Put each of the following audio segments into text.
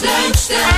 leukste. Moerdijk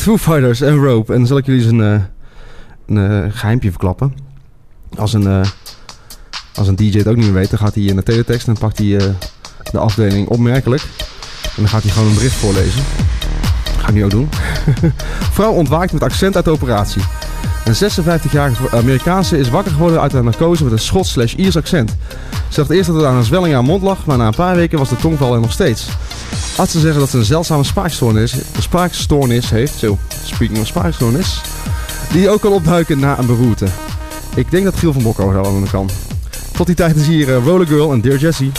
Foo Fighters en Rope. En dan zal ik jullie eens een, eh, een eh, geheimpje verklappen. Als een, eh, als een DJ het ook niet meer weet, dan gaat hij in de teletext en pakt hij de afdeling opmerkelijk. En dan gaat hij gewoon een bericht voorlezen. ga ik nu ook doen. Vrouw ontwaakt met accent uit de operatie. Een 56-jarige Amerikaanse is wakker geworden uit een narcose met een Schots slash Iers accent. Ze dacht eerst dat het aan een zwelling aan mond lag, maar na een paar weken was de tongval er nog steeds. Artsen zeggen dat ze een zeldzame spraakstoornis, spraakstoornis heeft, zo, speaking of spraakstoornis, die ook kan opduiken na een beroerte. Ik denk dat Giel van Bokko wel aan kan. Tot die tijd is hier uh, Roller Girl en Dear Jessie.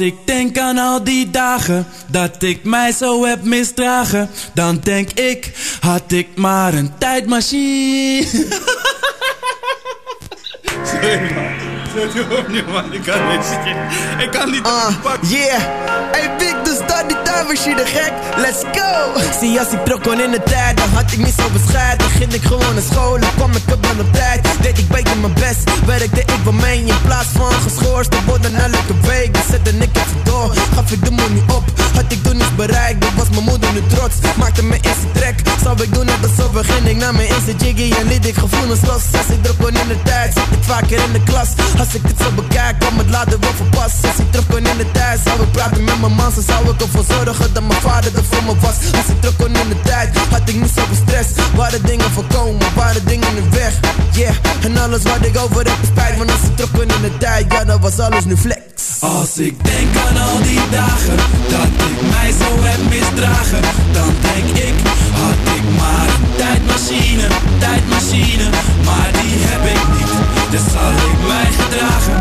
Ik denk aan al die dagen dat ik mij zo heb misdragen, dan denk ik, had ik maar een tijdmachine. Sorry man. Sorry man, ik kan niet. Ik kan niet. Ah, yeah. Hey Big, dus die tijdmachine gek. Let's go. Zie, als ik terug kon in de tijd, dan had ik niet zo bescheiden. Ging ik gewoon naar school en kwam ik op op tijd. Deed ik beter mijn best, werkte ik voor mij in plaats van geschorst te worden elke week. Dan zette ik even door, gaf ik de money op. Had ik toen niets bereikt, dat was mijn moeder nu trots. Maakte mijn eerste trek, zou ik doen net alsof begin ik naar mijn eerste jiggy en liet ik gevoelens los Als ik druk kon in de tijd, zat ik vaker in de klas Als ik het zo bekijk, kwam het later wel verpast Als ik terug kon in de tijd, zou ik praten met mijn man Zo zou ik zorgen dat mijn vader er voor me was. Als ik terug kon in de tijd, had ik niet zoveel stress. Waren dingen voorkomen, waren dingen in weg. Yeah, en alles wat ik over heb spijt. Want als ik terug kon in de tijd, ja dan was alles nu flex. Als ik denk aan al die dagen dat ik mij zo heb misdragen, dan denk ik, had ik maar een tijdmachine, tijdmachine, maar die heb ik niet. Dus zal ik mij gedragen.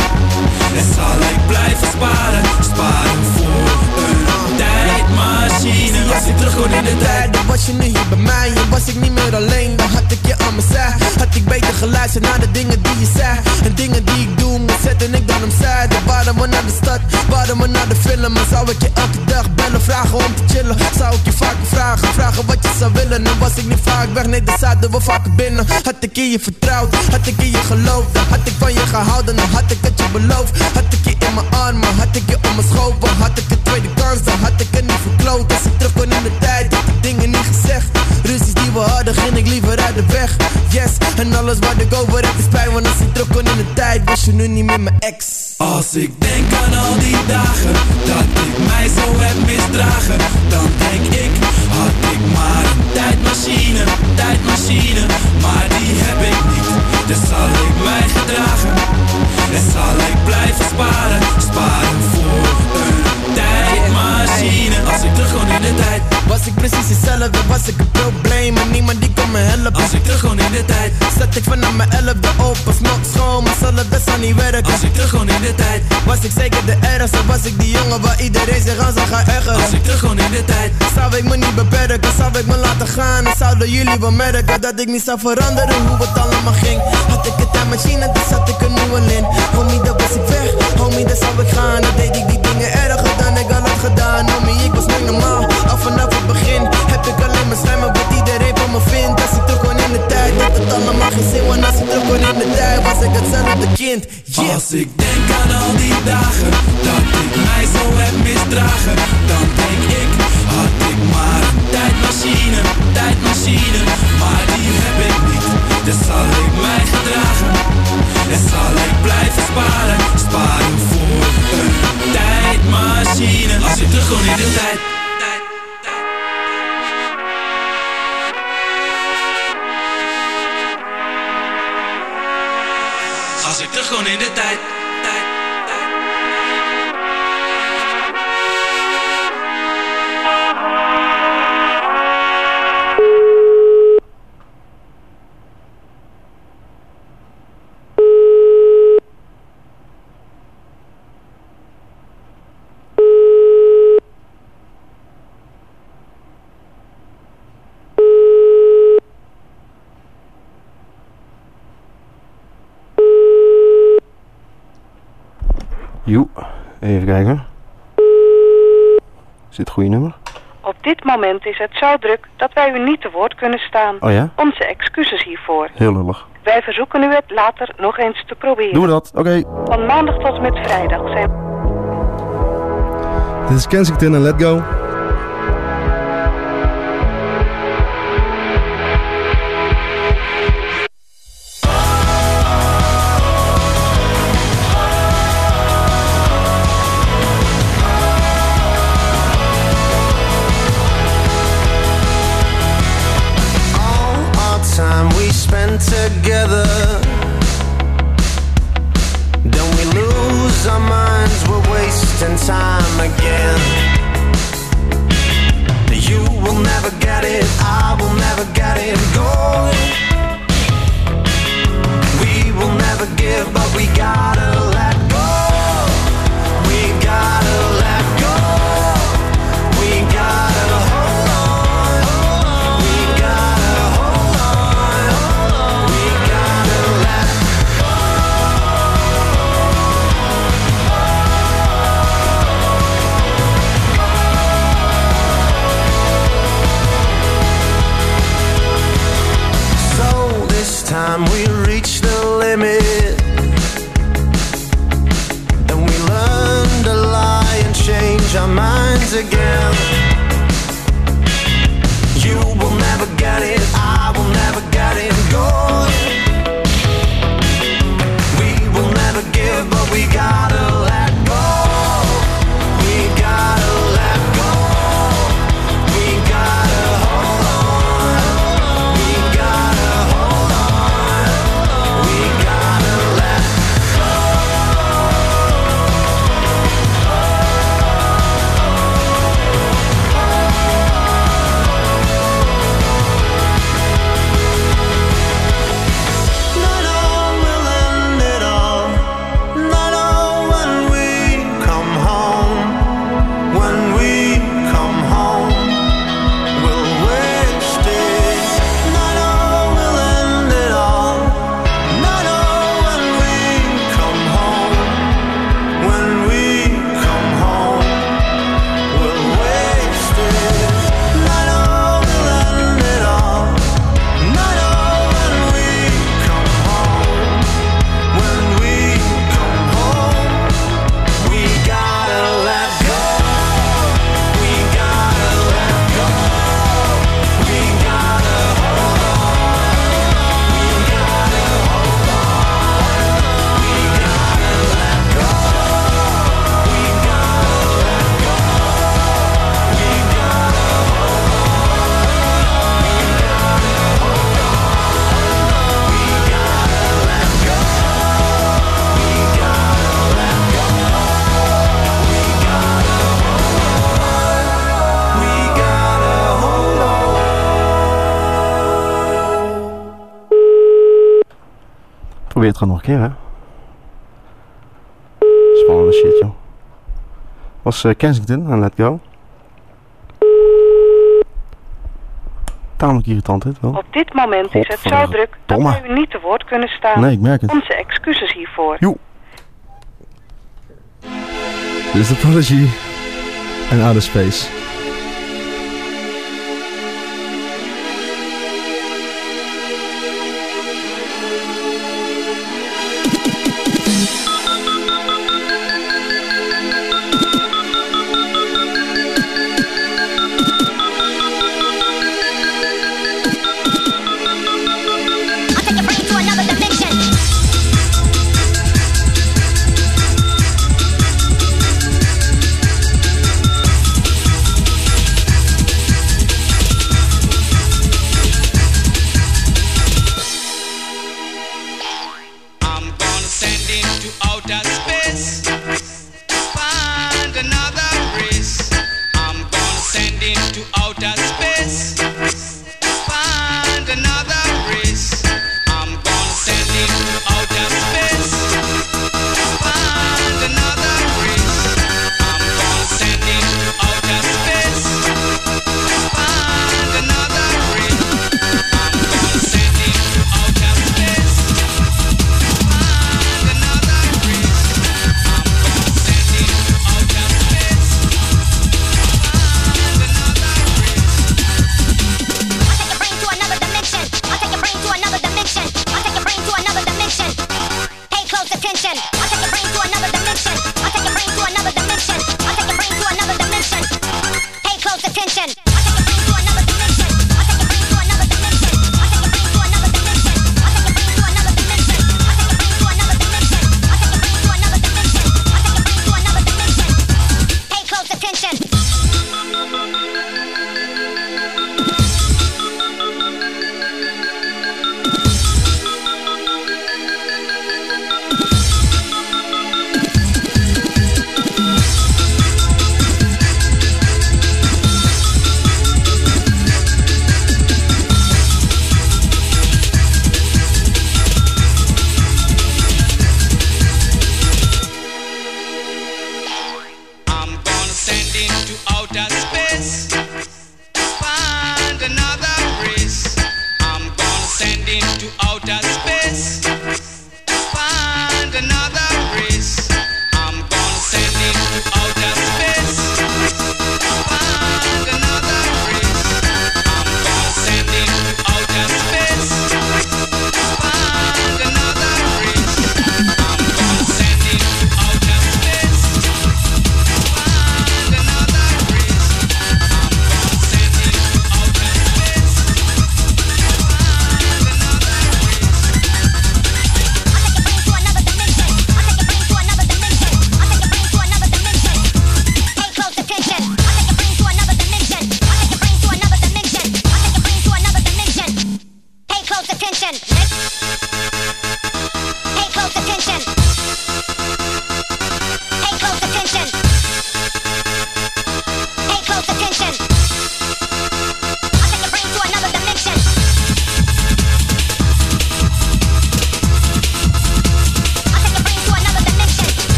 En zal ik blijven sparen, sparen voor tijdmachine. Als ik in de tijd, dan was je nu hier bij mij. En was ik niet meer alleen, dan had ik je aan mijn zij. Had ik beter geluisterd naar de dingen die je zei. En dingen die ik doe, moet zetten ik dan opzij Dan waren we naar de stad, waren we naar de film. En zou ik je elke dag bellen, vragen om te chillen? Zou ik je vaker vragen, vragen wat je zou willen? En was ik niet vaak weg, nee dan zaten we vaker binnen. Had ik in je vertrouwd, had ik in je geloofd? Dan had ik van je gehouden, dan had ik het je beloofd. Had ik je in mijn armen, had ik je om mijn schoven? Had ik een tweede kans, dan had ik het niet verkloot Als ik terug kon in de tijd, had ik dingen niet gezegd. Ruzies die we hadden, ging ik liever uit de weg. Yes, en alles wat ik over heb is pijn Want als ik terug kon in de tijd, was je nu niet meer mijn ex. Als ik denk aan al die dagen dat ik mij zo heb misdragen, dan denk ik, had ik Zet ik vanaf mijn elfde op, als nog schoon Maar zal het best wel niet werken. Als ik terug kon in de tijd, Was ik zeker de ergste, was ik die jongen waar iedereen zich aan zou gaan ergeren. Als ik terug kon in de tijd, Zou ik me niet beperken, zou ik me laten gaan? En zouden jullie wel merken dat ik niet zou veranderen hoe het allemaal ging? Had ik een tijdmachine, dan zat ik een nieuwe in Homie, dan was ik weg, homie, dan zou ik gaan. Dan deed ik die gedaan Homie, ik was niet normaal, al vanaf het begin Heb ik alleen maar slijmen wat iedereen van me vindt. Als ik terug kon in de tijd, had het allemaal geen zin Want als ik terug kon in de tijd, was ik hetzelfde kind. Yeah. Als ik denk aan al die dagen dat ik mij zo heb misdragen, dan denk ik, had ik maar een tijdmachine, tijdmachine, maar die heb ik niet. Dus zal ik mij gedragen. En zal ik blijven sparen, sparen voor een tijdmachine. Als ik terug kon in de tijd. Als ik terug kon in de tijd. Dit moment is het zo druk dat wij u niet te woord kunnen staan. Oh ja? Onze excuses hiervoor. Heel lullig. Wij verzoeken u het later nog eens te proberen. Doen we dat? Oké. Van maandag tot en met vrijdag zijn Dit is Kensington en Let Go. We together. Don't we lose our minds? We're wasting time again. You will never get it, I will never get it. Go. We will never give, but Oké, keer, hè? Spannende shit, joh. Was eh, Kensington en Let Go. Tamelijk irritant, dit wel. Op dit moment is het zo druk dat we u niet te woord kunnen staan. Nee, ik merk het. Onze excuses hiervoor. Joe. Dit is de en Outer Space.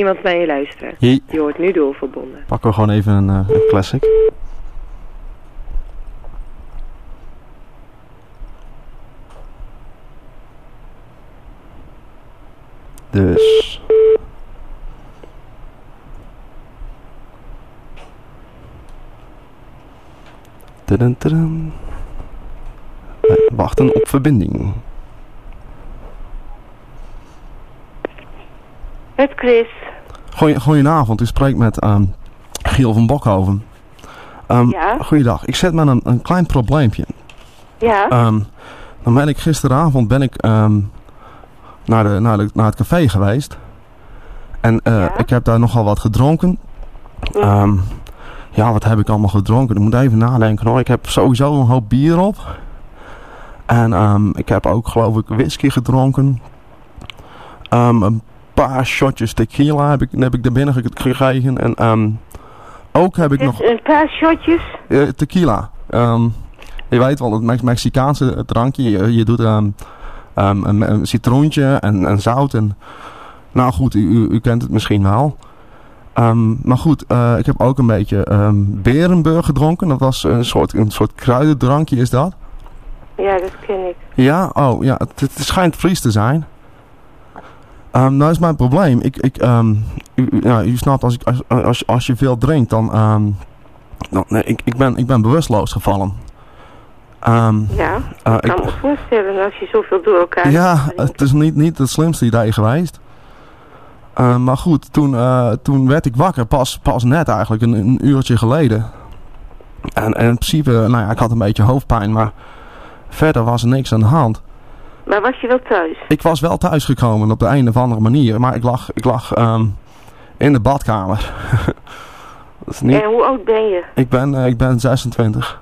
Iemand naar je luisteren. Je Je wordt nu doorverbonden. pakken we gewoon even een, eh, een classic. Dus. Tudum, tudum. Wij Wachten op verbinding. Met Chris. Goeie, goedenavond, u spreekt met ehm, Giel van Bokhoven. Ehm Ja? Goeiedag, ik zet met een, een klein probleempje. Ja? Dan ben ik gisteravond ben ik, naar, de, naar, de, naar het café geweest. En eh, ik heb daar nogal wat gedronken. Ehm, ja, wat heb ik allemaal gedronken? Ik moet even nadenken hoor. Ik heb sowieso een hoop bier op. En ik heb ook geloof ik whisky gedronken. Ehm, een paar shotjes tequila heb ik, heb ik er binnen ge- gekregen. En ehm, ook heb ik nog... Een paar shotjes. Eh, tequila. Ehm, je weet wel, het Mex- Mexicaanse drankje. Je, je doet ehm, een, een citroentje en, en zout. En, nou goed, u, u, u kent het misschien wel. Maar goed, eh, ik heb ook een beetje Berenburg gedronken. Dat was een soort, een soort kruidendrankje is dat. Ja, dat ken ik. Ja, oh ja, het, het schijnt Fries te zijn. Ehm nou is mijn probleem. Ik, ik, ehm, u, u- ja, u snapt, als, ik, als, als, als je veel drinkt, dan... ehm, dan nee, ik, ik, ben, ik ben bewusteloos gevallen. Ja, eh, ik kan me voorstellen als je zoveel door elkaar ja, het is niet, niet het slimste idee geweest. Maar goed, toen, eh, toen werd ik wakker, pas, pas net eigenlijk, een, een uurtje geleden. En, en in principe, nou ja, ik had een beetje hoofdpijn, maar verder was er niks aan de hand. Maar was je wel thuis? Ik was wel thuisgekomen op de een of andere manier, maar ik lag, ik lag ehm, in de badkamer. Dat is niet... En hoe oud ben je? Ik ben, eh, ik ben 26.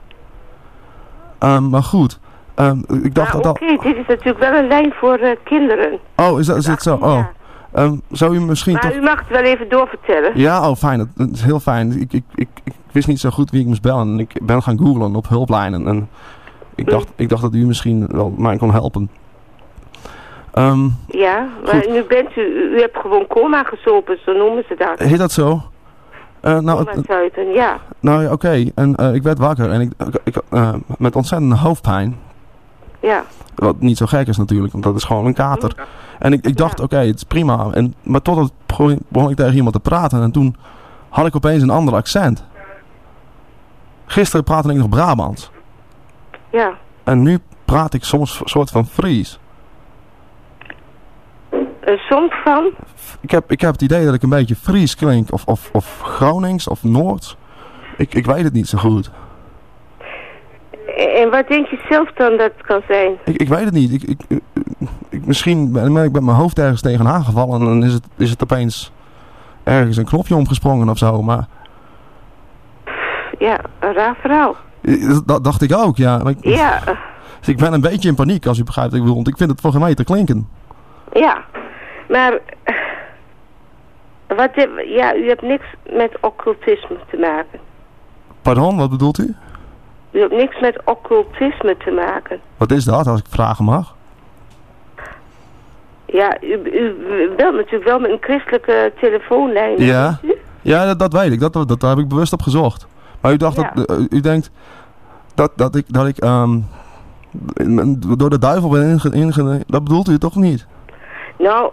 Ehm, maar goed, ehm, ik dacht Maar dat oké, al... dit is natuurlijk wel een lijn voor eh, kinderen. Oh, is, dat, is het zo? Oh. Zou u misschien Maar toch... u mag het wel even doorvertellen. Ja, oh fijn. Dat, dat is heel fijn. Ik, ik, ik, ik wist niet zo goed wie ik moest bellen. En ik ben gaan googlen op hulplijnen. En ik dacht, ik dacht dat u misschien wel mij kon helpen. Ehm, Ja, maar Goed. nu bent u, u hebt gewoon coma gesopen, zo noemen ze dat. heet dat zo? Eh, nou, ja. nou ja, oké. En eh, ik werd wakker en ik, ik, eh, met ontzettende hoofdpijn. Ja. Wat niet zo gek is natuurlijk, want dat is gewoon een kater. En ik, ik dacht, oké, het is prima. En, maar totdat begon ik tegen iemand te praten en toen had ik opeens een ander accent. Gisteren praatte ik nog Brabants. Ja. En nu praat ik soms een soort van Fries. Een soms van? Ik heb, ik heb het idee dat ik een beetje Fries klink. Of, of, of Gronings of Noords. Ik, ik weet het niet zo goed. En wat denk je zelf dan dat het kan zijn? Ik, ik weet het niet. Ik, ik, misschien ben ik met mijn hoofd ergens tegenaan gevallen. En dan is het, is het opeens ergens een knopje omgesprongen of zo. Maar Ja, een raar verhaal. eh, dat dacht ik ook, ja. Maar ik, Ja, eh, dus ik ben een beetje in paniek als u begrijpt ik bedoel. Want ik vind het volgens mij te klinken. ja. Maar, wat, ja, u hebt niks met occultisme te maken. Pardon, wat bedoelt u? U hebt niks met occultisme te maken. Wat is dat, als ik vragen mag? Ja, u, u belt natuurlijk wel met een christelijke telefoonlijn. Ja, ja dat, dat weet ik. Dat, dat, daar heb ik bewust op gezocht. Maar u dacht Ja. dat, eh, u denkt dat, dat ik, dat ik ehm, door de duivel ben inge, inge- Dat bedoelt u toch niet? Nou,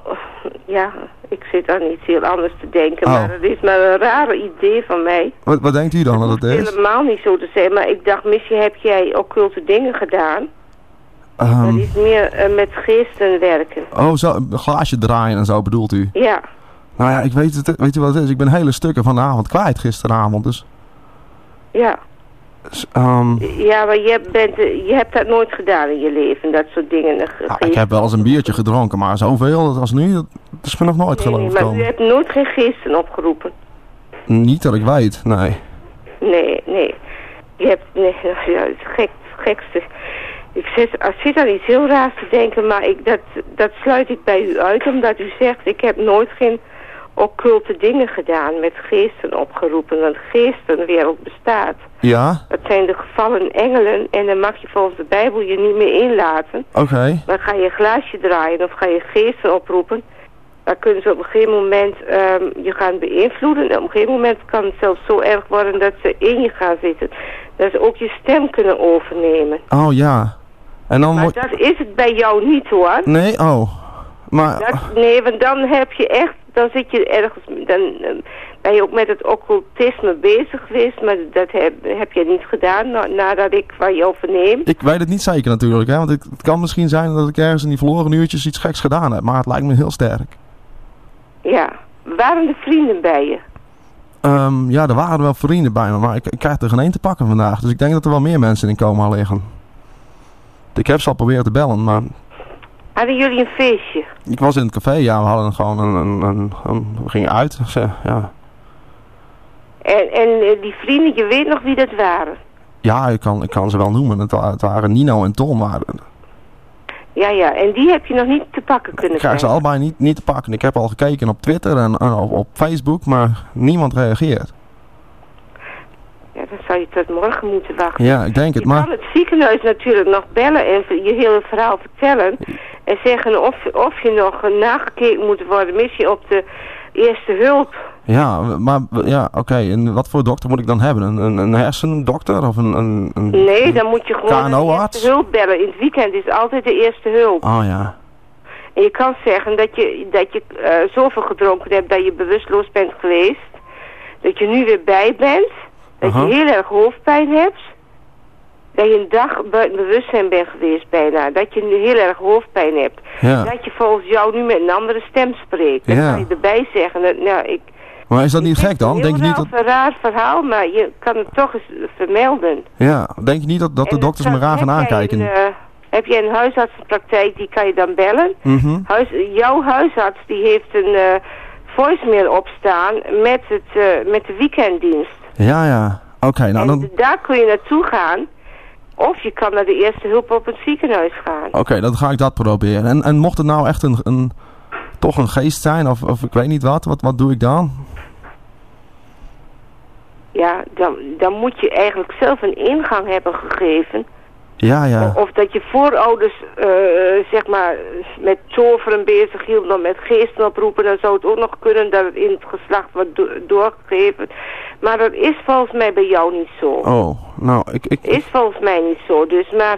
ja, ik zit aan iets heel anders te denken. Oh. Maar het is maar een rare idee van mij. Wat, wat denkt u dan dat het is? Helemaal niet zo te zeggen. Maar ik dacht, misschien heb jij occulte dingen gedaan. Ehm, Dat is meer eh, met geesten werken. oh, zo, een glaasje draaien en zo bedoelt u? Ja, Nou ja, ik weet, het, weet u wat het is? Ik ben hele stukken van de avond kwijt gisteravond. Dus, ja. Ehm, Ja, maar je bent, eh, je hebt dat nooit gedaan in je leven, dat soort dingen. ja, ik heb wel eens een biertje gedronken, maar zoveel als nu, dat, is me nog nooit Nee, nee, geloofd maar u komen. hebt nooit geen geesten opgeroepen. Niet dat ik weet, nee. Nee, nee. Je hebt, nee, ja, het gek, het gekste. Ik zit, ik zit aan iets heel raars te denken, maar ik, dat, dat sluit ik bij u uit, omdat u zegt, ik heb nooit geen occulte dingen gedaan, met geesten opgeroepen. Want geestenwereld bestaat. Ja, Dat zijn de gevallen engelen en dan mag je volgens de Bijbel je niet meer inlaten. oké. Dan ga je een glaasje draaien of ga je geesten oproepen. Dan kunnen ze op een gegeven moment ehm, je gaan beïnvloeden. En op een gegeven moment kan het zelfs zo erg worden dat ze in je gaan zitten. Dat ze ook je stem kunnen overnemen. Oh ja. En dan Maar dat is het bij jou niet hoor. Nee, oh. Maar... Dat, nee, want dan heb je echt, dan zit je ergens, dan eh, ben je ook met het occultisme bezig geweest, maar dat heb, heb je niet gedaan na- nadat ik van jou verneem. Ik weet het niet zeker natuurlijk, hè, want het, het kan misschien zijn dat ik ergens in die verloren uurtjes iets geks gedaan heb, maar het lijkt me heel sterk. Ja, waren er vrienden bij je? Ehm, ja, er waren wel vrienden bij me, maar ik, ik krijg er geen één te pakken vandaag, dus ik denk dat er wel meer mensen in coma liggen. Ik heb ze al proberen te bellen, maar Hadden jullie een feestje? ik was in het café, ja, we hadden gewoon een, een, een, een- we gingen uit, ja. En, en eh, die vrienden, je weet nog wie dat waren? Ja, ik kan, ik kan ze wel noemen, het, wa- het waren Nino en Tom, maar Ja, ja, en die heb je nog niet te pakken kunnen ik krijg ze krijgen. allebei niet, niet te pakken. Ik heb al gekeken op Twitter en, en op, op Facebook, maar niemand reageert. Ja, dan zou je tot morgen moeten wachten. Ja, ik denk het, Je maar... kan het ziekenhuis natuurlijk nog bellen en je hele verhaal vertellen. En zeggen of, of je nog nagekeken moet worden, misschien op de eerste hulp. Ja, maar ja, oké. En wat voor dokter moet ik dan hebben? Een, een, een hersendokter of een... een, een Nee, dan moet je gewoon de eerste hulp bellen. In het weekend is altijd de eerste hulp. Oh ja. En je kan zeggen dat je, dat je eh, zoveel gedronken hebt dat je bewusteloos bent geweest. Dat je nu weer bij bent. Dat je heel erg hoofdpijn hebt. Dat je een dag buiten bewustzijn bent geweest bijna. Dat je nu heel erg hoofdpijn hebt. Ja. Dat je volgens jou nu met een andere stem spreekt. Dat Ja. kan je erbij zeggen. Dat, nou, ik, Maar is dat niet gek dan? Denk je niet dat... Heel een raar verhaal, maar je kan het toch eens vermelden. Ja, denk je niet dat, dat de dokters me raar gaan aankijken? Een, eh, heb je een huisartsenpraktijk, die kan je dan bellen. Mhm. Huis, jouw huisarts die heeft een eh voicemail opstaan met, het, eh, met de weekenddienst. Ja, ja. Oké, nou en dan... daar kun je naartoe gaan. Of je kan naar de eerste hulp op het ziekenhuis gaan. Oké, dan ga ik dat proberen. En, en mocht het nou echt een, een, toch een geest zijn, of, of ik weet niet wat, wat, wat doe ik dan? Ja, dan, dan moet je eigenlijk zelf een ingang hebben gegeven. Ja, ja. Of dat je voorouders, eh, zeg maar, met toveren bezig hielden, dan met geesten oproepen, dan zou het ook nog kunnen dat het in het geslacht wordt do- doorgegeven. Maar dat is volgens mij bij jou niet zo. Oh, nou, ik... ik Is volgens mij niet zo. Dus maar,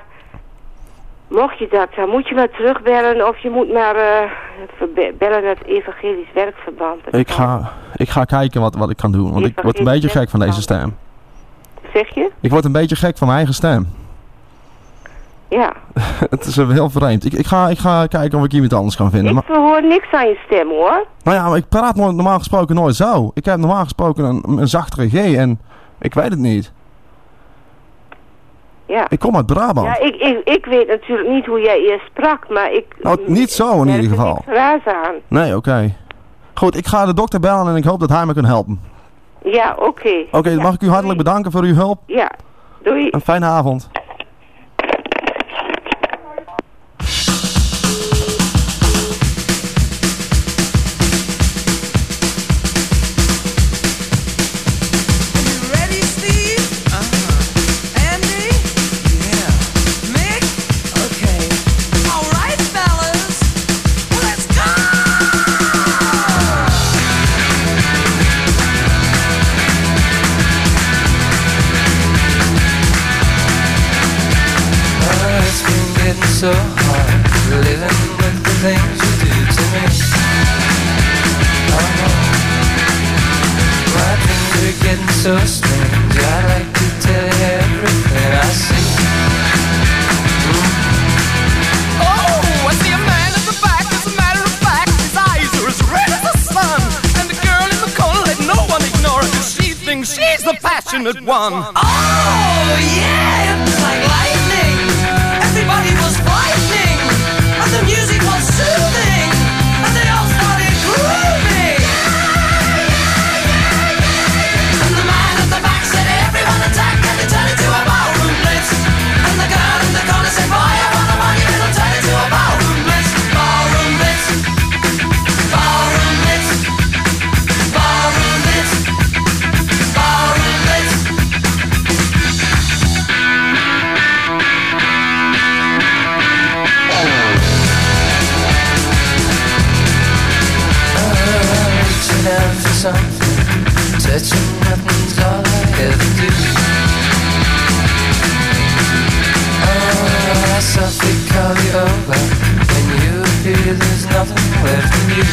mocht je dat, dan moet je maar terugbellen of je moet maar eh, bellen naar het evangelisch werkverband. Ik, ga, ik ga kijken wat, wat ik kan doen, want ik word een beetje gek van deze stem. Zeg je? Ik word een beetje gek van mijn eigen stem. Ja. het is wel heel vreemd. Ik, ik, ga, ik ga kijken of ik iemand anders kan vinden. Ik verhoor niks aan je stem hoor. nou ja, maar ik praat normaal gesproken nooit zo. Ik heb normaal gesproken een, een zachtere G en ik weet het niet. Ja. Ik kom uit Brabant. Ja, ik, ik, ik weet natuurlijk niet hoe jij eerst sprak, maar ik... Nou, niet zo in ieder geval. Raars aan. Nee, oké. Goed, ik ga de dokter bellen en ik hoop dat hij me kan helpen. Ja, oké. Oké, dan mag ik u hartelijk bedanken voor uw hulp. Ja, doei. Een fijne avond. So hard living with the things you do to me. Oh, my things are getting so strange. I'd like to tell you everything I see. Oh, I see a man at the back. As a matter of fact, his eyes are as red as the sun. And the girl in the corner, let no one ignore her. 'cause she thinks she's the passionate one. Oh, yeah, the music something. Touching nothing's all I ever do. Oh, I softly call you over. When you feel there's nothing left in you.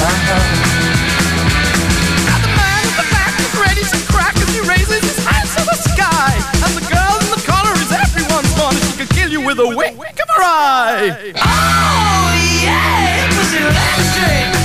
Uh-huh. The man at the back is ready to crack as he raises his hands to the sky. And the girl in the is everyone's one. She could kill you with a wink of her eye. Oh, yeah, it was electric.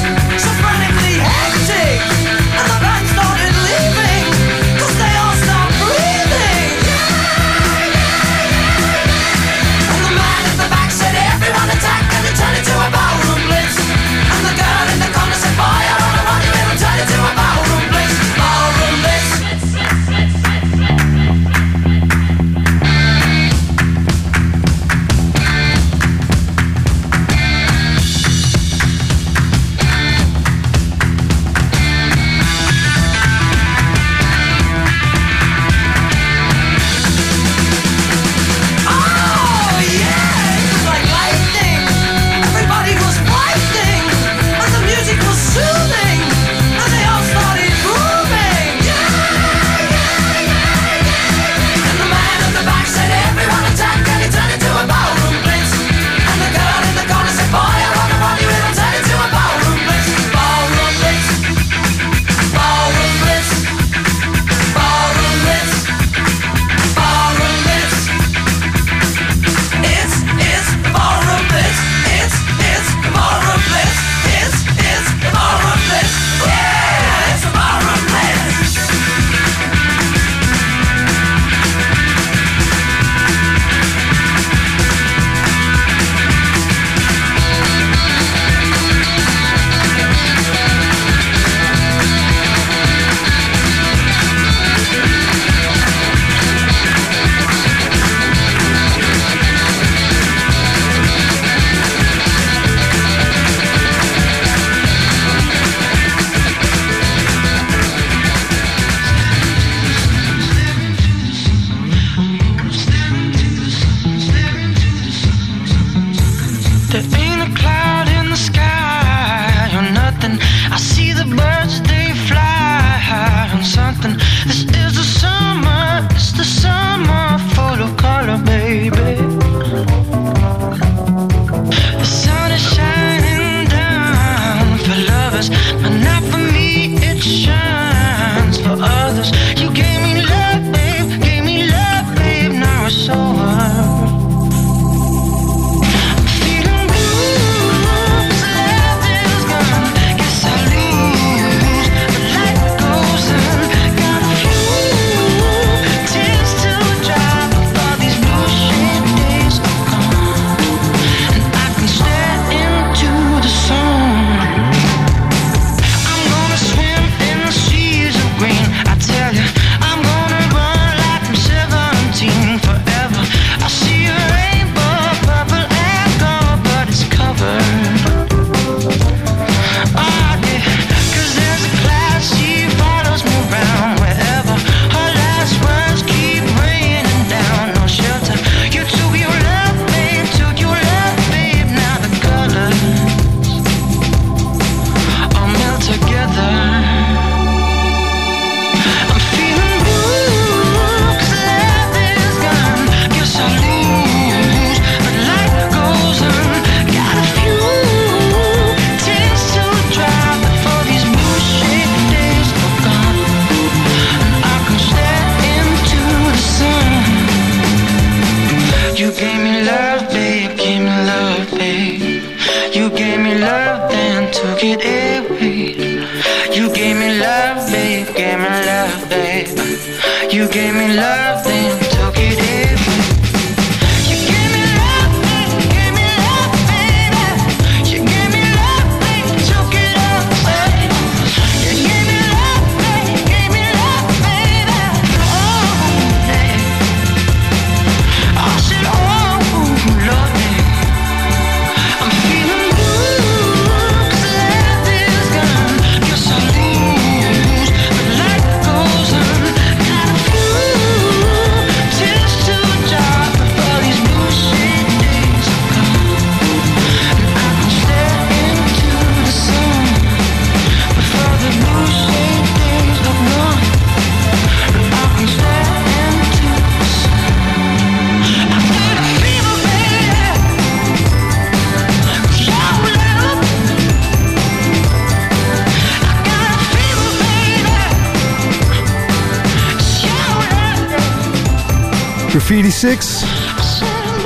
6.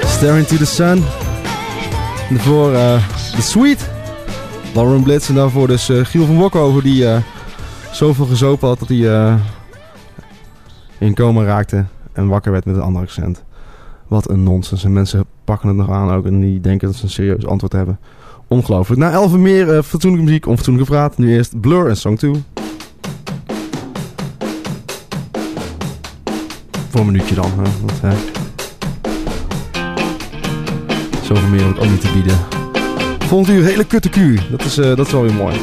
Staring to the Sun. En daarvoor eh The Sweet. Lauren Blitz. En daarvoor dus eh, Giel van Wokhoven die eh, zoveel gezopen had dat hij eh, in coma raakte. En wakker werd met een ander accent. Wat een nonsens. En mensen pakken het nog aan ook. En die denken dat ze een serieus antwoord hebben. Ongelooflijk. Na elf meer fatsoenlijke muziek, onfatsoenlijke praat. Nu eerst Blur en Song 2. Voor een minuutje dan. Hè? Hè, zoveel meer heb ik ook niet te bieden. Volgend uur hele kutte Q. Dat is, eh, dat is wel weer mooi.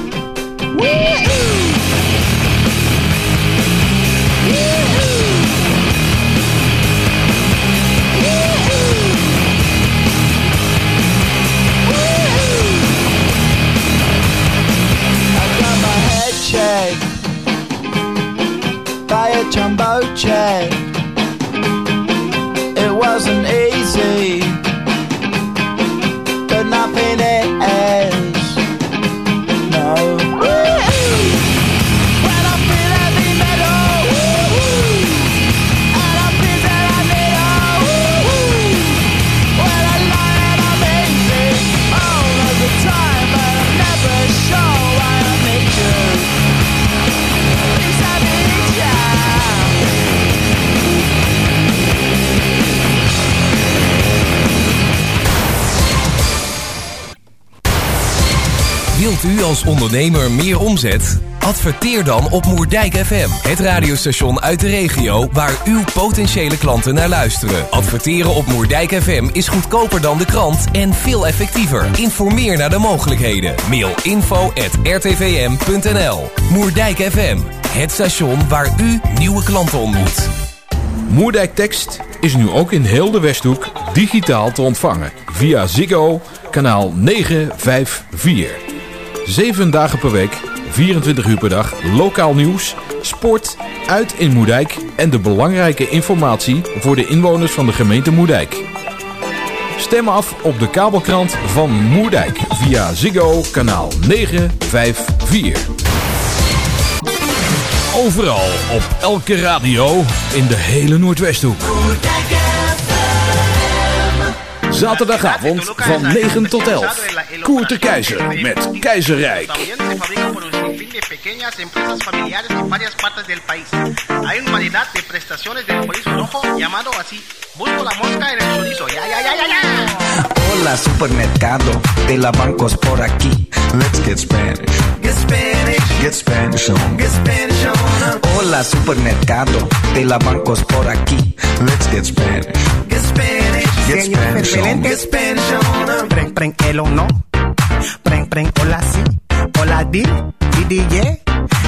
jumbo jet. It wasn't easy, Wilt u als ondernemer meer omzet? Adverteer dan op Moerdijk FM, het radiostation uit de regio waar uw potentiële klanten naar luisteren. Adverteren op Moerdijk FM is goedkoper dan de krant en veel effectiever. Informeer naar de mogelijkheden. Mail info at rtvm.nl Moerdijk FM, het station waar u nieuwe klanten ontmoet. Moerdijk Tekst is nu ook in heel de Westhoek digitaal te ontvangen via Ziggo kanaal 954. Zeven dagen per week, 24 uur per dag, lokaal nieuws, sport, uit in Moerdijk en de belangrijke informatie voor de inwoners van de gemeente Moerdijk. Stem af op de kabelkrant van Moerdijk via Ziggo kanaal 954. Overal, op elke radio, in de hele Noordwesthoek. Zaterdagavond van 9 tot 11. Koer de Keizer met Keizerrijk. De pequeñas empresas familiares en varias partes del país. Hay una variedad de prestaciones del chorizo rojo llamado así. Busco la mosca en el chorizo. Ya, ya, ya, ya, ya. Hola supermercado de la bancos por aquí. Let's get Spanish. Get Spanish. Get Spanish on. Get Spanish on. Hola supermercado de la bancos por aquí. Let's get Spanish. Get Spanish. Get Spanish on. Get Spanish on. Preng, preng, el o no. Preng, preng, hola si. Hola di, di, di, yeah.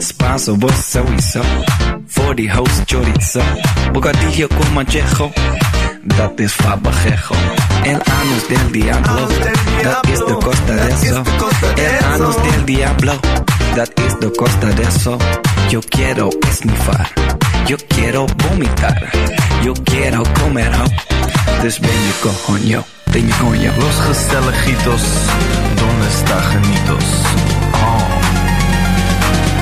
Spanso, vos sowieso. Voor die host chorizo. Bocadillo con manchejo. Dat is fabajejo. El anus del diablo. Dat is de costa de eso. El anus del diablo. Dat is de costa de eso. Yo quiero esnifar. Yo quiero vomitar. Yo quiero comer ho. Dus ben je. Ben je coño. Los gezelligitos, donde está genitos? Oh.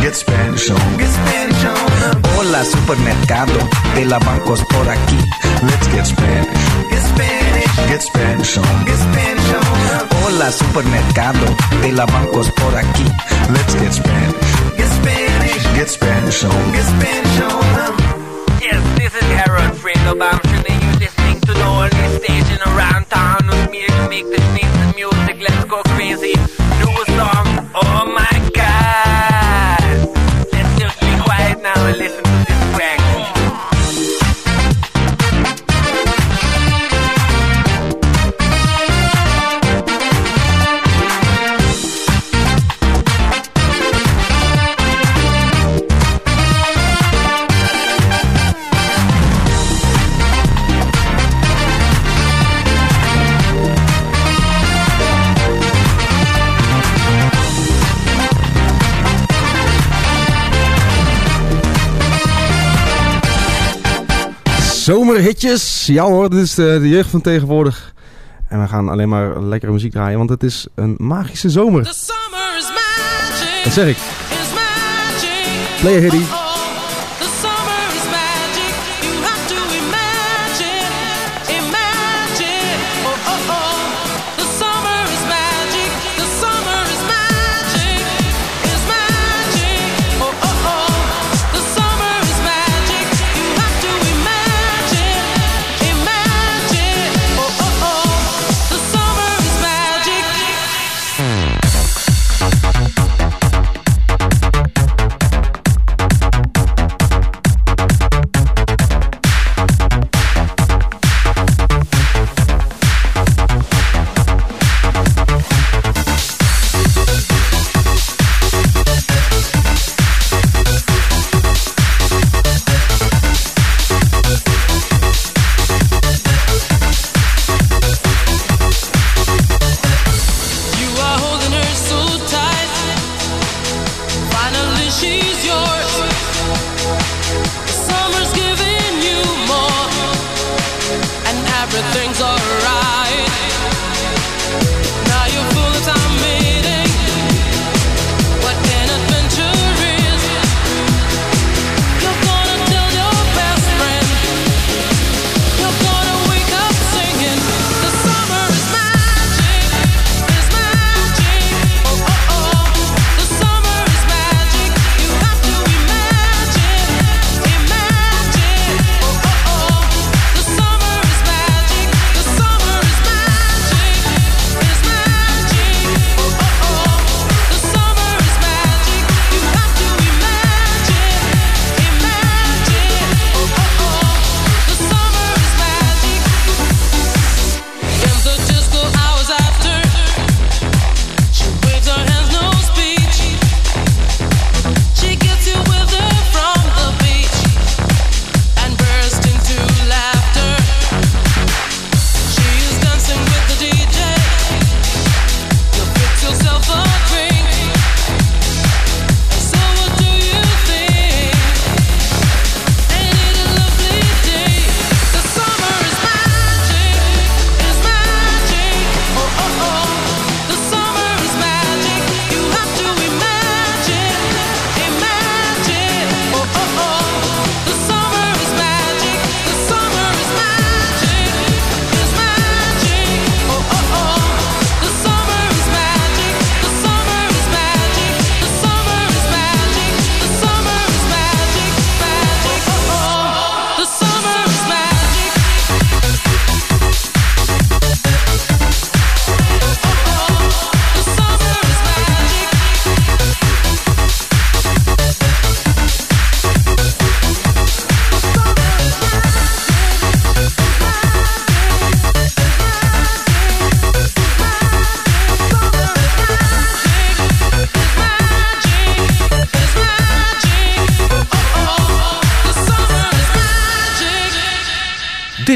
Get Spanish on. Get Spanish on. Hola, supermercado de la bancos por aquí. Let's get Spanish. Get Spanish. Get Spanish on. Get Spanish on. Hola, supermercado de la bancos por aquí. Let's get Spanish. Get Spanish. Get Spanish on. Get Spanish on. Yes, this is Harold Fredo Bamshin, and you listening to the only station around town with me to make the sneeze music. Let's go crazy. New song. Oh listen zomerhitjes. Ja hoor, dit is de, de, jeugd van tegenwoordig. En we gaan alleen maar lekkere muziek draaien, want het is een magische zomer. Dat zeg ik. Play, Hiddy.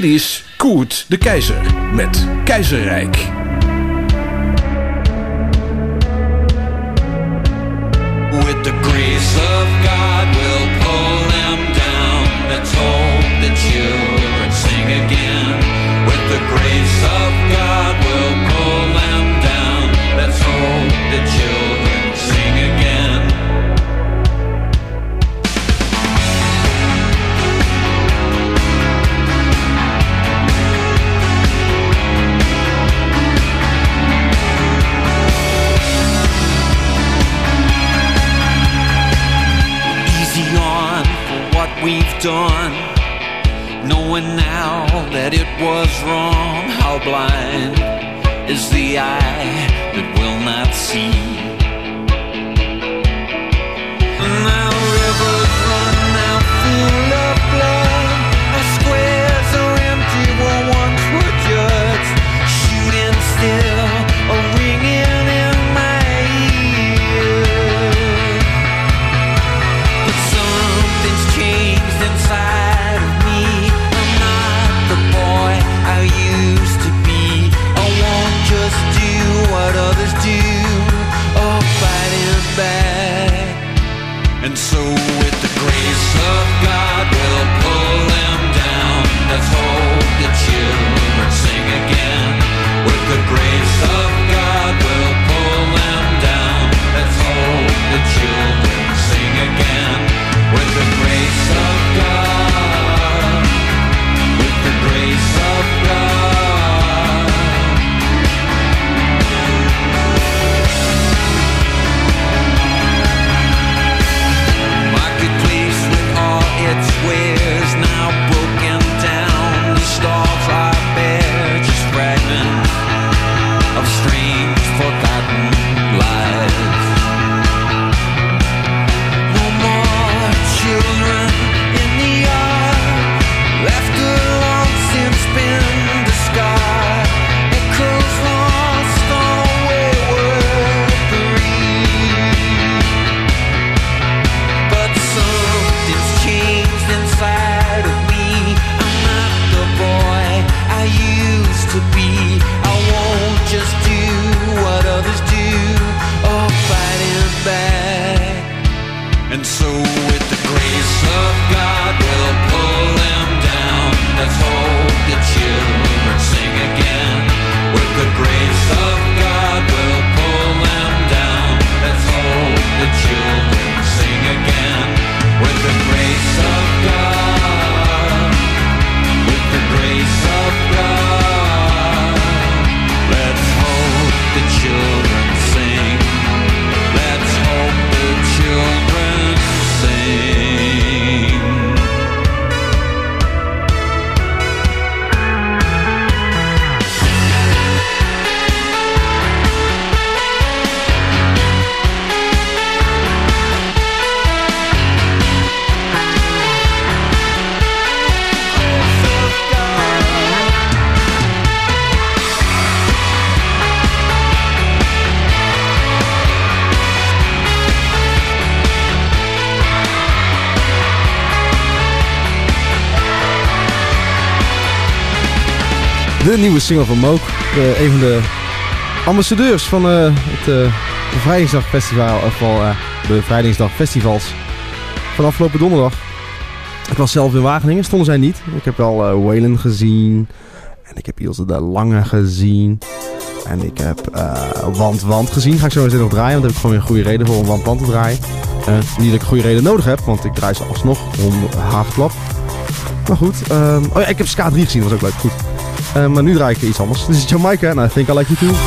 Dit is Koert de Keizer met Keizerrijk. nieuwe single van Mook. De, een van de ambassadeurs van uh, het uh, Bevrijdingsdagfestival. Of wel uh, Bevrijdingsdagfestivals. Van afgelopen donderdag. Ik was zelf in Wageningen, stonden zij niet. Ik heb wel uh, Whalen gezien. En ik heb Ilse de Lange gezien. En ik heb Want Want gezien. Ga ik zo weer nog draaien, want daar heb ik gewoon weer een goede reden voor om Want Want te draaien. niet dat ik goede reden nodig heb, want ik draai ze alsnog om havenklap. Maar goed, ehm, oh ja, ik heb Ska 3 gezien, dat was ook leuk. Goed. Eh, maar nu draai ik iets anders. Dit is Jamaica en I Think I Like You Too.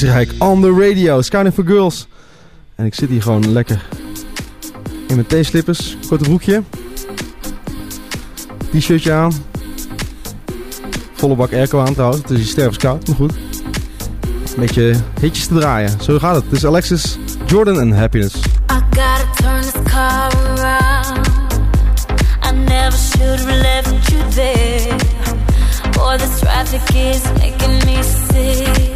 Rijsrijk on the radio. Scouting for Girls. En ik zit hier gewoon lekker in mijn theeslippers. Korte broekje. T-shirtje aan. Volle bak airco aan trouwens. Het is hier stervenskoud, maar goed. Een beetje hitjes te draaien. Zo gaat het. Dus Alexis, Jordan en Happiness. I gotta turn this car around. I never should have left you there. Boy, this traffic is making me sick.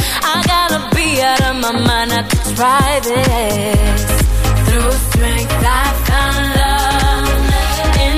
I gotta be out of my mind. I could try this through strength. I found love. In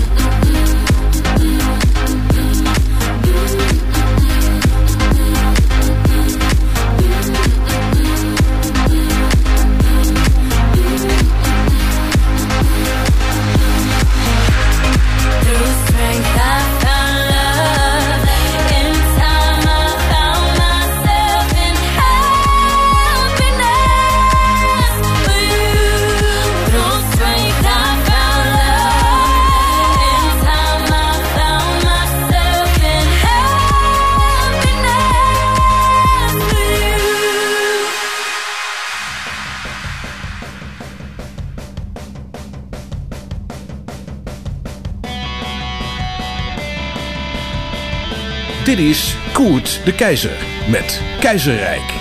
Dit is Koert de Keizer met Keizerrijk.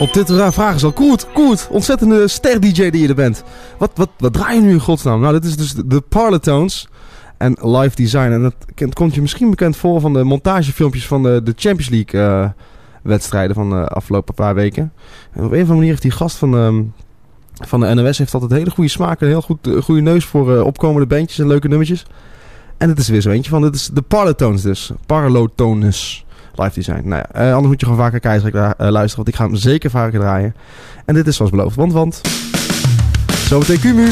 Op dit ra- vragen ze al. Koert, Koert, ontzettende ster-dj die je er bent. Wat, wat, wat draai je nu in godsnaam? Nou, dit is dus de- Parlotones en live design. En dat komt je misschien bekend voor van de montagefilmpjes van de, de Champions League eh, wedstrijden van de afgelopen paar weken. En op een of andere manier heeft die gast van, ehm, van de NOS heeft altijd hele goede smaak en een heel goed, eh, goede neus voor eh, opkomende bandjes en leuke nummertjes. En dit is er weer zo eentje van. Dit is de Parlotones dus. Parlotones. Live design. Nou ja, eh, anders moet je gewoon vaker keizerlijk uh, luisteren. Want ik ga hem zeker vaker draaien. En dit is zoals beloofd. Want, want... Zometeen Kumu.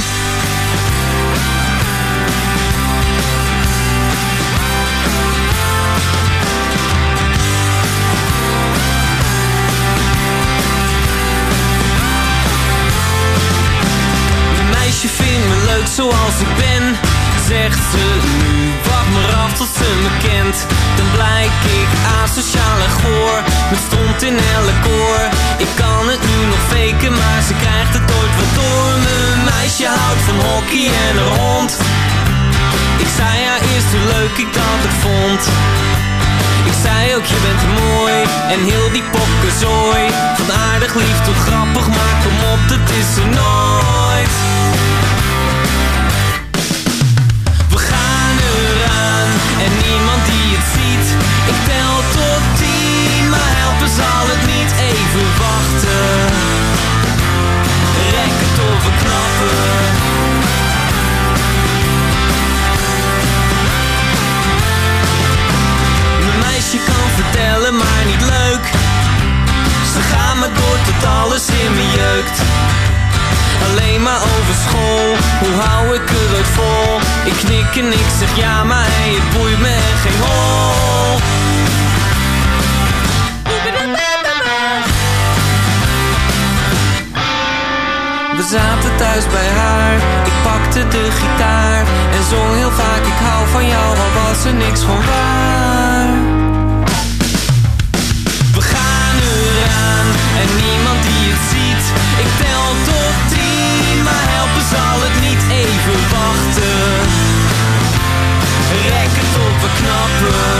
In elk koor. Ik kan het nu nog faken, maar ze krijgt het ooit wat door. Mijn meisje houdt van hockey en een hond. Ik zei haar eerst hoe leuk ik dat het vond. Ik zei ook, je bent mooi En heel die pokkenzooi Van aardig lief tot grappig Maar kom op, dat is er nooit. We gaan eraan En niemand die het ziet. Ik tel het of we knappen Mijn meisje kan vertellen, maar niet leuk. Ze gaan me door tot alles in me jeukt. Alleen maar over school, hoe hou ik het ooit vol? Ik knik en ik zeg ja, maar het boeit me geen hol. Zaten thuis bij haar, ik pakte de gitaar En zong heel vaak. Ik hou van jou, al was er niks van waar. We gaan eraan, en niemand die het ziet. Ik tel tot tien, maar helpen zal het niet even wachten. Rek het op, we knappen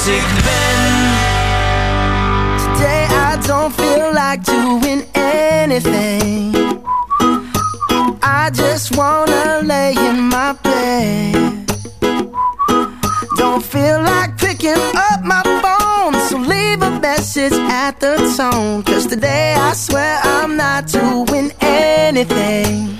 zoals ik ben Today I don't feel like doing anything. I just wanna lay in my bed. Don't feel like picking up my phone, so leave a message at the tone. Cause today I swear I'm not doing anything.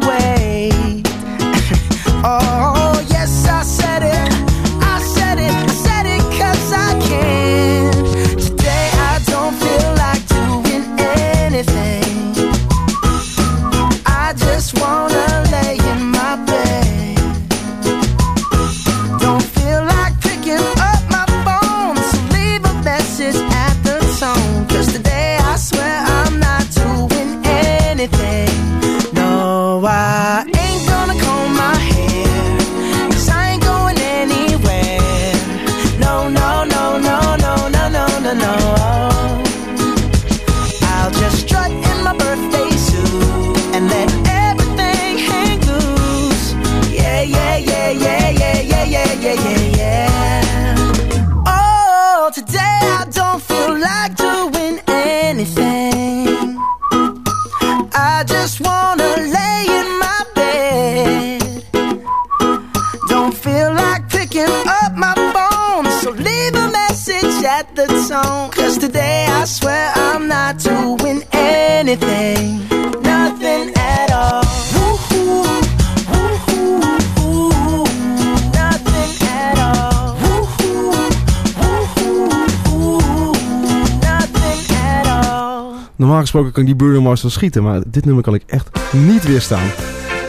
Normaal gesproken kan ik die Bruno Mars wel schieten, maar dit nummer kan ik echt niet weerstaan.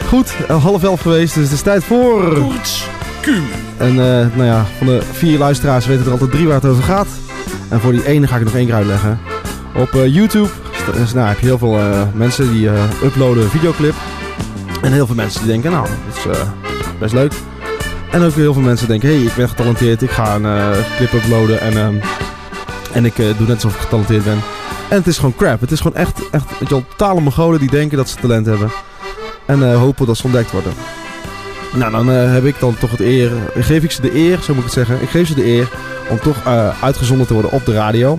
Goed, eh, half elf geweest, dus het is tijd voor... En eh, nou ja, van de vier luisteraars weten er altijd drie waar het over gaat. En voor die ene ga ik nog één keer uitleggen. Op eh, YouTube dus, nou, heb je heel veel mensen die uploaden een videoclip. En heel veel mensen die denken, nou, dat is best leuk. En ook heel veel mensen denken, hey, ik ben getalenteerd, ik ga een clip uploaden en, ehm, en ik doe net alsof ik getalenteerd ben. En het is gewoon crap. Het is gewoon echt, echt weet je wel, totale Mongolen die denken dat ze talent hebben. En eh, hopen dat ze ontdekt worden. Nou, dan eh, heb ik dan toch het eer, geef ik ze de eer, zo moet ik het zeggen. Ik geef ze de eer om toch eh, uitgezonden te worden op de radio.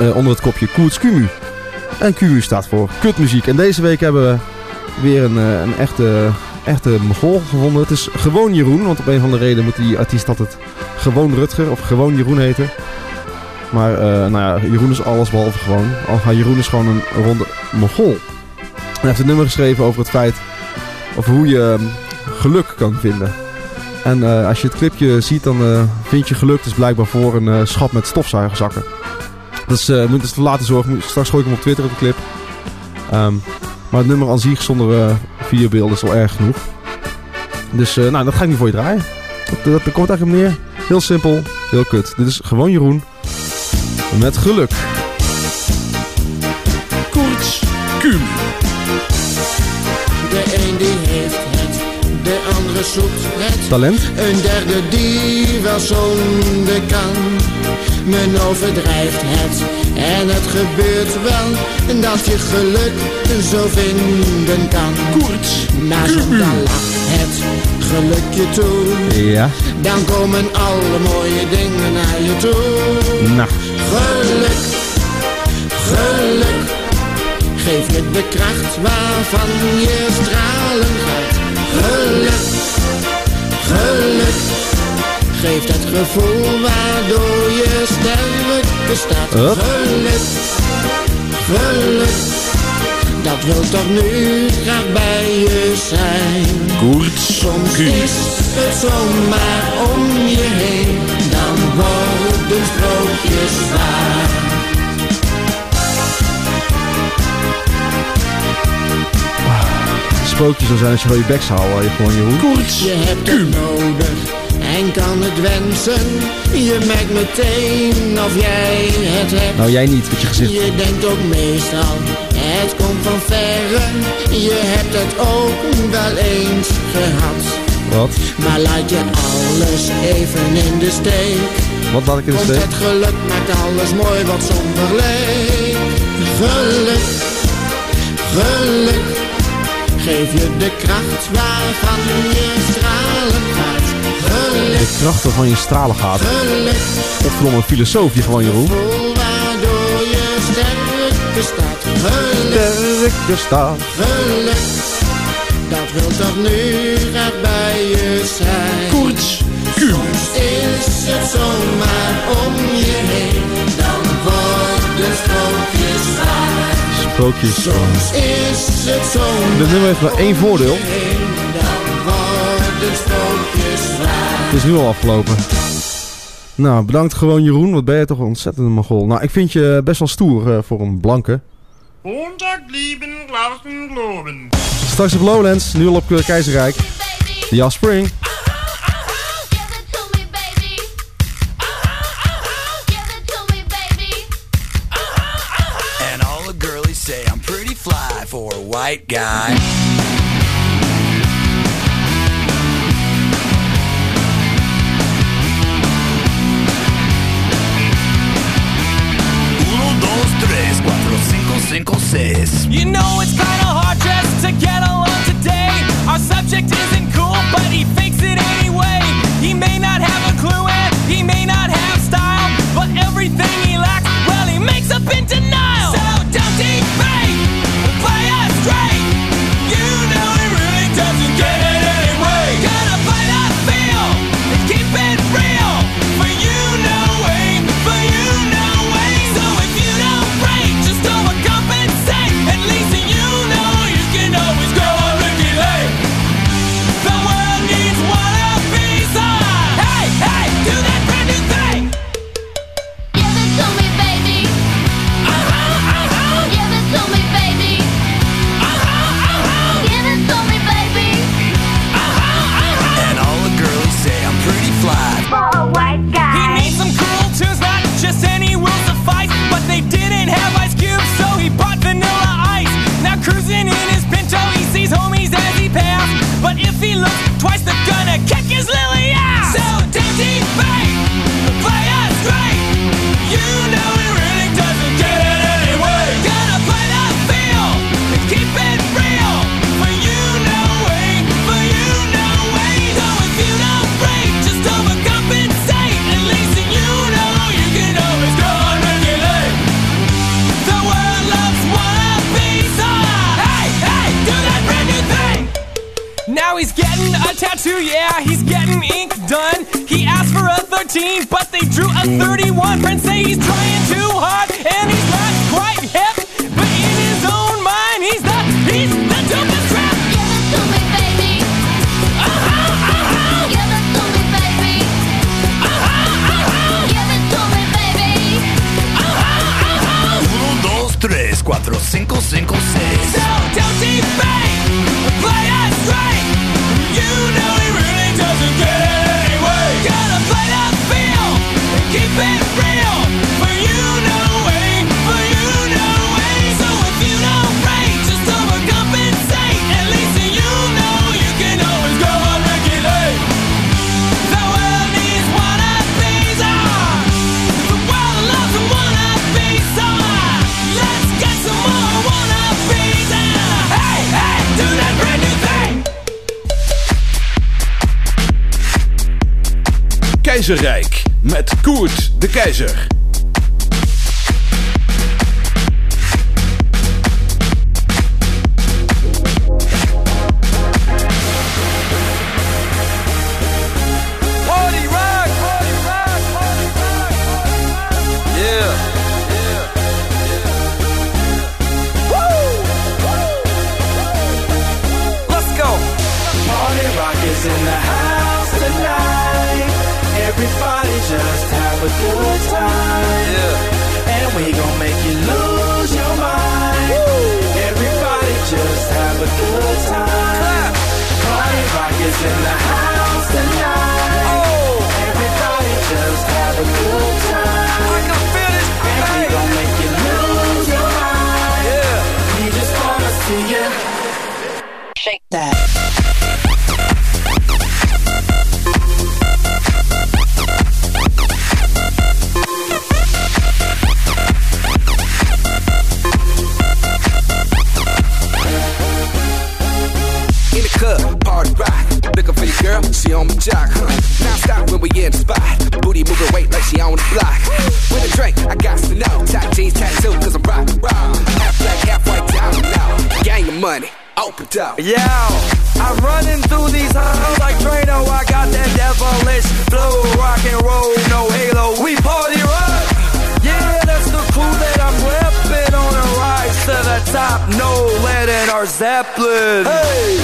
Eh, onder het kopje Koerts Kumu. En Kumu staat voor kutmuziek. En deze week hebben we weer een, eh, een echte, echte mogol gevonden. Het is gewoon Jeroen, want op een van de reden moet die artiest altijd gewoon Rutger of gewoon Jeroen heten. Maar eh, nou ja, Jeroen is alles behalve gewoon. Al, Jeroen is gewoon een ronde mogol. Hij heeft een nummer geschreven over het feit over hoe je ehm, geluk kan vinden. En eh, als je het clipje ziet, dan eh, vind je geluk dus blijkbaar voor een eh, schat met stofzuigerzakken. Dat is, moet dus laten zorgen. Straks gooi ik hem op Twitter op de clip. Ehm, maar het nummer aan zich zonder videobeelden is wel erg genoeg. Dus nou, dat ga ik nu voor je draaien. Dat, dat, komt eigenlijk op neer. Heel simpel, heel kut. Dit is gewoon Jeroen. Met geluk. Koorts Kuum. De een die heeft het, de andere zoekt het. Talent? Een derde die wel zonde kan. Men overdrijft het en het gebeurt wel dat je geluk zo vinden kan. Koorts Maar dan lacht het geluk je toe. Ja. Dan komen alle mooie dingen naar je toe. Nou. Geluk, geluk, geef je de kracht waarvan je stralen gaat. Geluk, geluk, geeft het gevoel waardoor je sterk bestaat. Hup. Geluk, geluk, dat wil toch nu graag bij je zijn. Koorts Soms is het zomaar om je heen, dan worden sprookjes waar. Sprookje zou zijn als je gewoon je bek zou houden. Je gewoon Jeroen. Je hebt het nodig en kan het wensen. Je merkt meteen of jij het hebt. Nou, jij niet, met je gezicht. Je denkt ook meestal, het komt van verre. Je hebt het ook wel eens gehad. Wat? Maar laat je alles even in de steek. Wat laat ik in de Want steek? het geluk maakt alles mooi wat zonder leek. Geluk, geluk, geef je de kracht waarvan je stralen gaat. De krachten van je stralen gaat. Of een filosoof die gewoon Jeroen. je sterk bestaat. Geluk, dat wil toch nu graag bij je zijn. Koorts Soms is het zomaar om je heen, dan worden sprookjes waar. Sprookjes. Soms is het zomaar Dit nummer heeft maar één voordeel. Is nu al afgelopen. Nou, bedankt gewoon Jeroen. Wat ben je toch een ontzettende mogol. Nou, ik vind je best wel stoer eh, voor een blanke. Lieben, globen. Straks op Lowlands, nu al op eh, Keizerrijk. Ja, Spring. And all the girlies say I'm pretty fly for a white guy. Seis. You know it's kinda hard just to get along today. Our subject isn't cool, but he Kick his leg. 22, yeah, he's getting ink done. He asked for a 13, but they drew a 31. Friends say he's trying too hard, and he's not quite hip. But in his own mind, he's the, he's the dopest crap. Give it to me, baby. Uh-huh, uh-huh. Give it to me, baby. Uh-huh, uh-huh. Give it to me, baby. Uh-huh, uh-huh. 1, 2, 3, 4, 5, 5, 6. So, don't Met Koert de Keizer. knocked out. Yeah. I'm running through these halls like Drano. I got that devilish flow, rock and roll, no halo. We party rock, yeah, that's the crew that I'm repping on a rise to the top. No lead in our Zeppelin. Hey.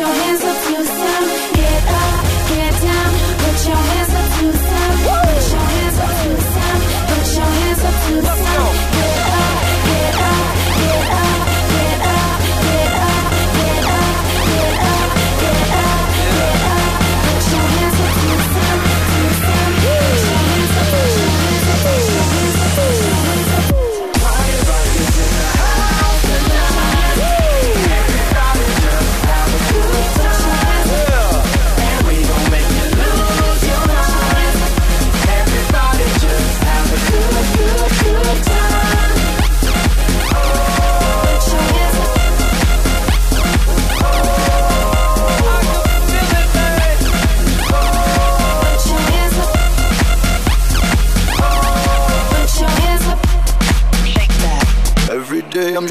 your hand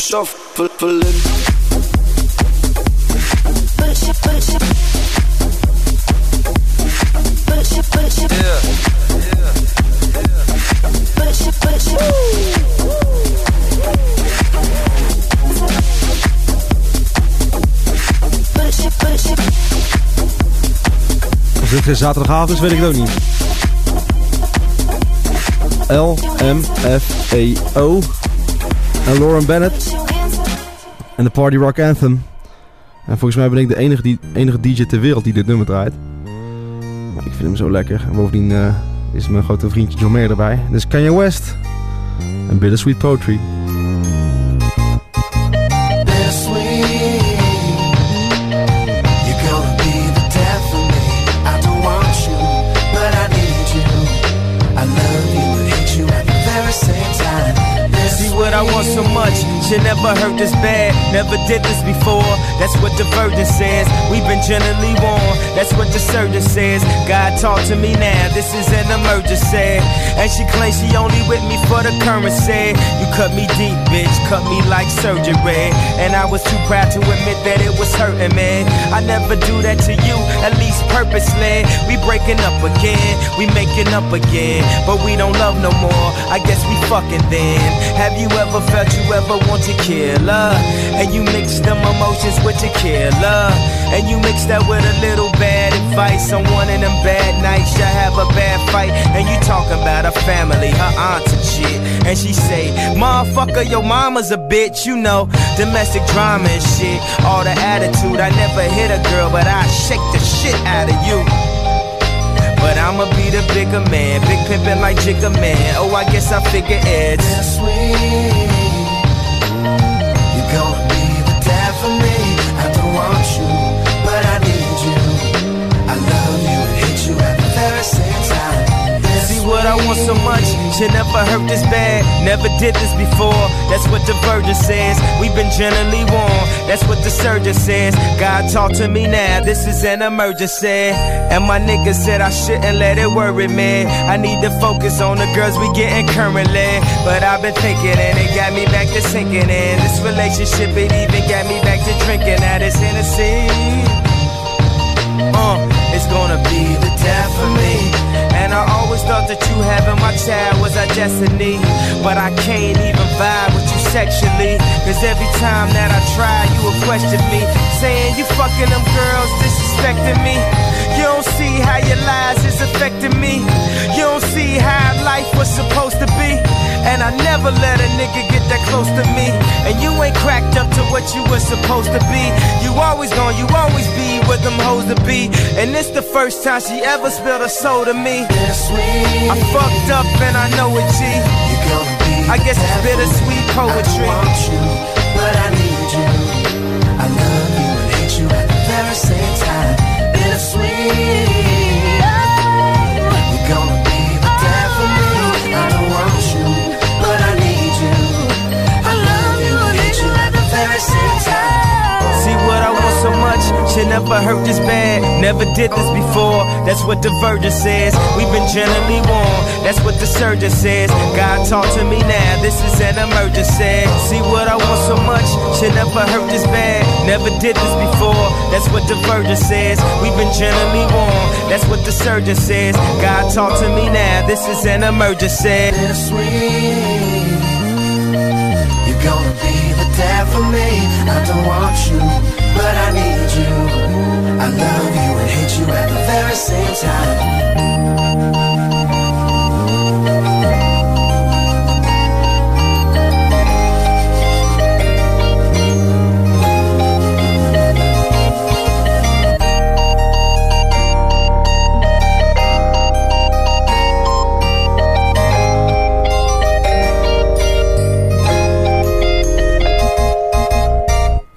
shuffling. Als dit geen zaterdagavond is, weet ik het ook niet. L, M, F, E, O. En Lauren Bennett. En de Party Rock Anthem. En volgens mij ben ik de enige, die, enige DJ ter wereld die dit nummer draait. Maar ik vind hem zo lekker. En bovendien eh, is mijn grote vriendje John Mayer erbij. Dus Kanye West. En Bittersweet Poetry. Never hurt this bad, never did this before. That's what the virgin says. We've been generally warned. That's what the surgeon says. God talk to me now. This is an emergency. And she claims she only with me for the currency. You cut me deep, bitch, cut me like surgery. And I was too proud to admit that it was hurting, man. I never do that to you, at least purposely. We breaking up again, we making up again, but we don't love no more. I guess we fucking then. Have you ever felt you ever want to kill her? And you mix them emotions with tequila. And you mix that with a little bad advice on one of them bad nights. You have a bad fight, and you talking about her family, her aunts and shit. And she say, Motherfucker, your mama's a bitch, you know. Domestic drama and shit. All the attitude. I never hit a girl, but I shake the shit out of you. But I'ma be the bigger man, big pimpin' like Jigga Man. Oh, I guess I figure it's You're what I want so much, shit never hurt this bad, never did this before. That's what the virgin says. We've been generally warned. That's what the surgeon says. God talk to me now. This is an emergency. And my nigga said I shouldn't let it worry me. I need to focus on the girls we getting currently. But I've been thinking and it got me back to sinking in. This relationship, it even got me back to drinking at this Hennessy. Uh, it's gonna be the death of me. And I always thought that you having my child was our destiny. But I can't even vibe with you sexually. Cause every time that I try, you will question me. Saying you fucking them girls, disrespecting me. You don't see how your lies is affecting me. You don't see how life was supposed to be. And I never let a nigga get that close to me. And you ain't cracked up to what you were supposed to be. You always gone, you always be with them hoes to be. And this the first time she ever spilled a soul to me. I fucked up and I know it, G. I guess it's bittersweet poetry. I don't want you, but I need you. I love you and hate you at the very same shit never hurt this bad, never did this before. That's what the virgin says. We've been generally warned. That's what the surgeon says. God talk to me now. This is an emergency. See what I want so much, shit never hurt this bad, never did this before. That's what the virgin says. We've been generally warned. That's what the surgeon says. God talk to me now. This is an emergency. You're gonna be of me. I don't want you, but I need you. I love you and hate you at the very same time.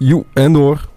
Joe, en door.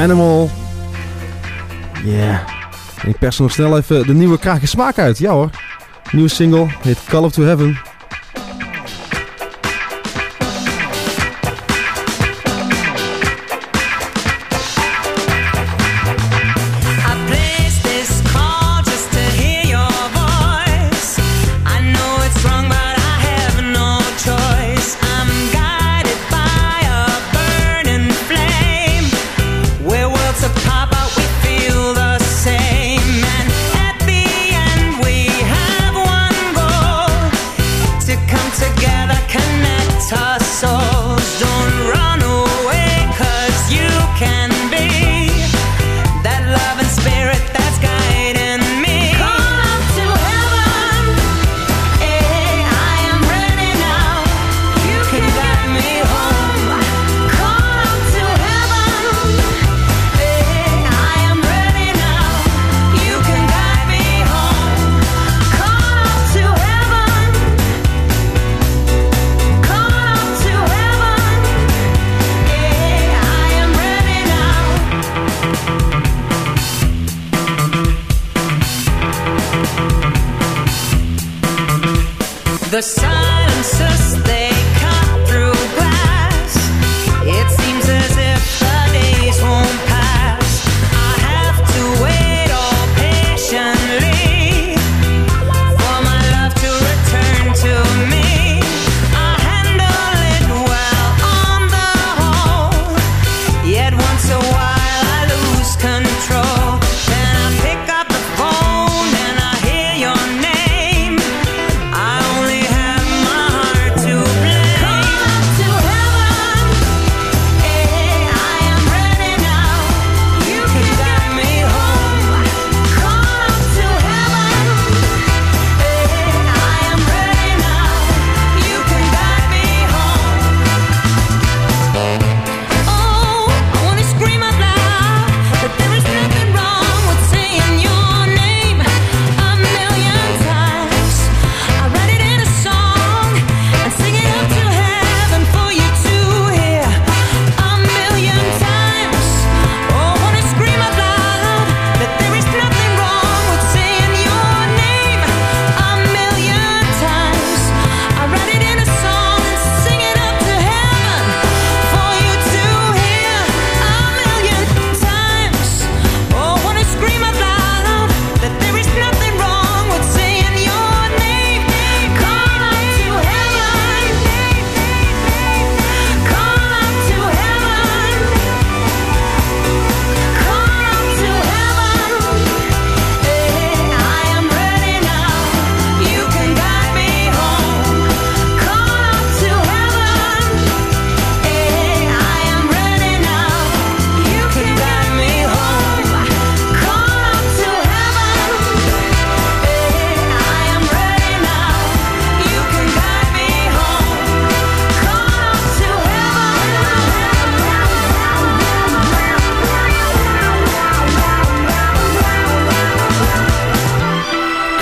Animal. Ja. Yeah. Ik pers nog snel even de nieuwe krage smaak uit. Ja hoor. Nieuwe single heet Call of to Heaven.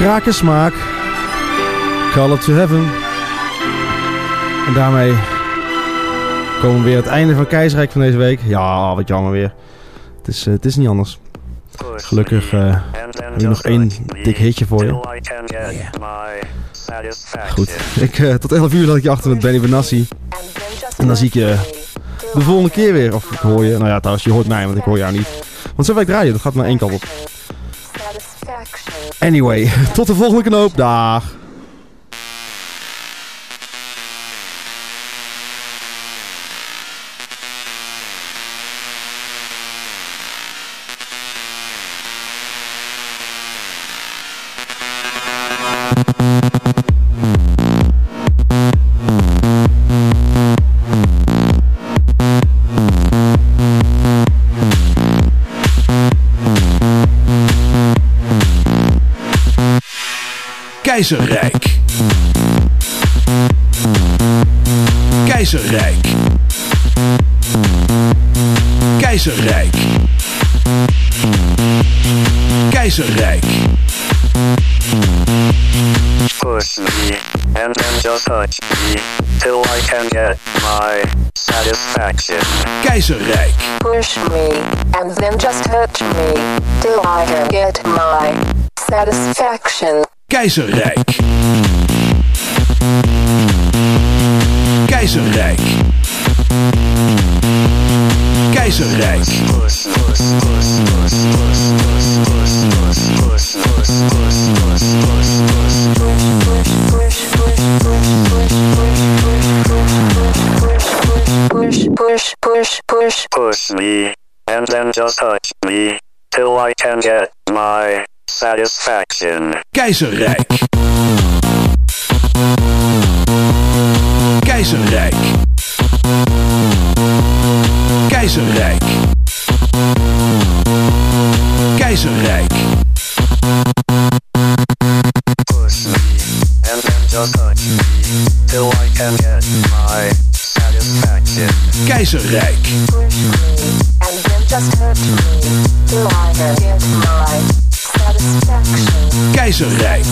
kraken smaak. Call it to heaven. En daarmee komen we weer het einde van Keizerrijk van deze week. Ja, oh, wat jammer weer. Het is, eh, het is niet anders. Gelukkig uh, heb nog één dik hitje voor je. Goed, ik, eh, tot 11 uur laat ik je achter met Benny Benassi. En dan zie ik je de volgende keer weer. Of ik hoor je, nou ja trouwens, je hoort mij, want ik hoor jou niet. Want zo werkt draaien, dat gaat maar één kant op. Anyway, tot de volgende knoop. Dag. Keizerrijk. Keizerrijk. Keizerrijk. Keizerrijk. Push me, and then just touch me, till I can get my satisfaction. Keizerrijk. Push me, and then just touch me, till I can get my satisfaction. Keizerrijk. Keizerrijk. Keizerrijk. Push, push, push, push. Push me, and then just touch me till I can get my satisfaction. Keizerrijk. Keizerrijk. Keizerrijk. Keizerrijk. Push me, and then just touch me till I can get my satisfaction. Keizerrijk. And then just touch me, till I can get my Keizerrijk.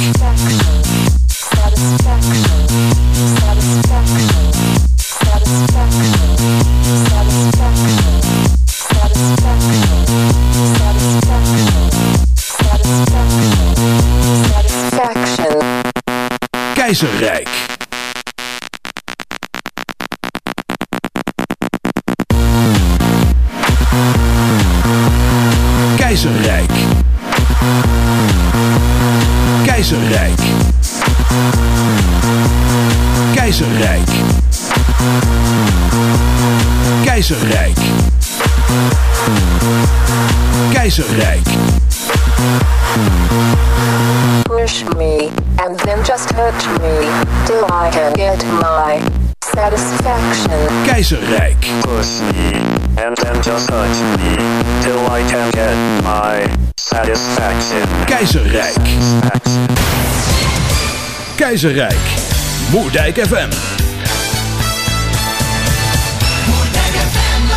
Keizerrijk. Keizerrijk. Keizerrijk. Keizerrijk. Keizerrijk. Push me, and then just touch me, till I can get my satisfaction. Keizerrijk. Push me, and then just touch me till I can get my satisfaction. Keizerrijk. Keizerrijk. Moerdijk FM.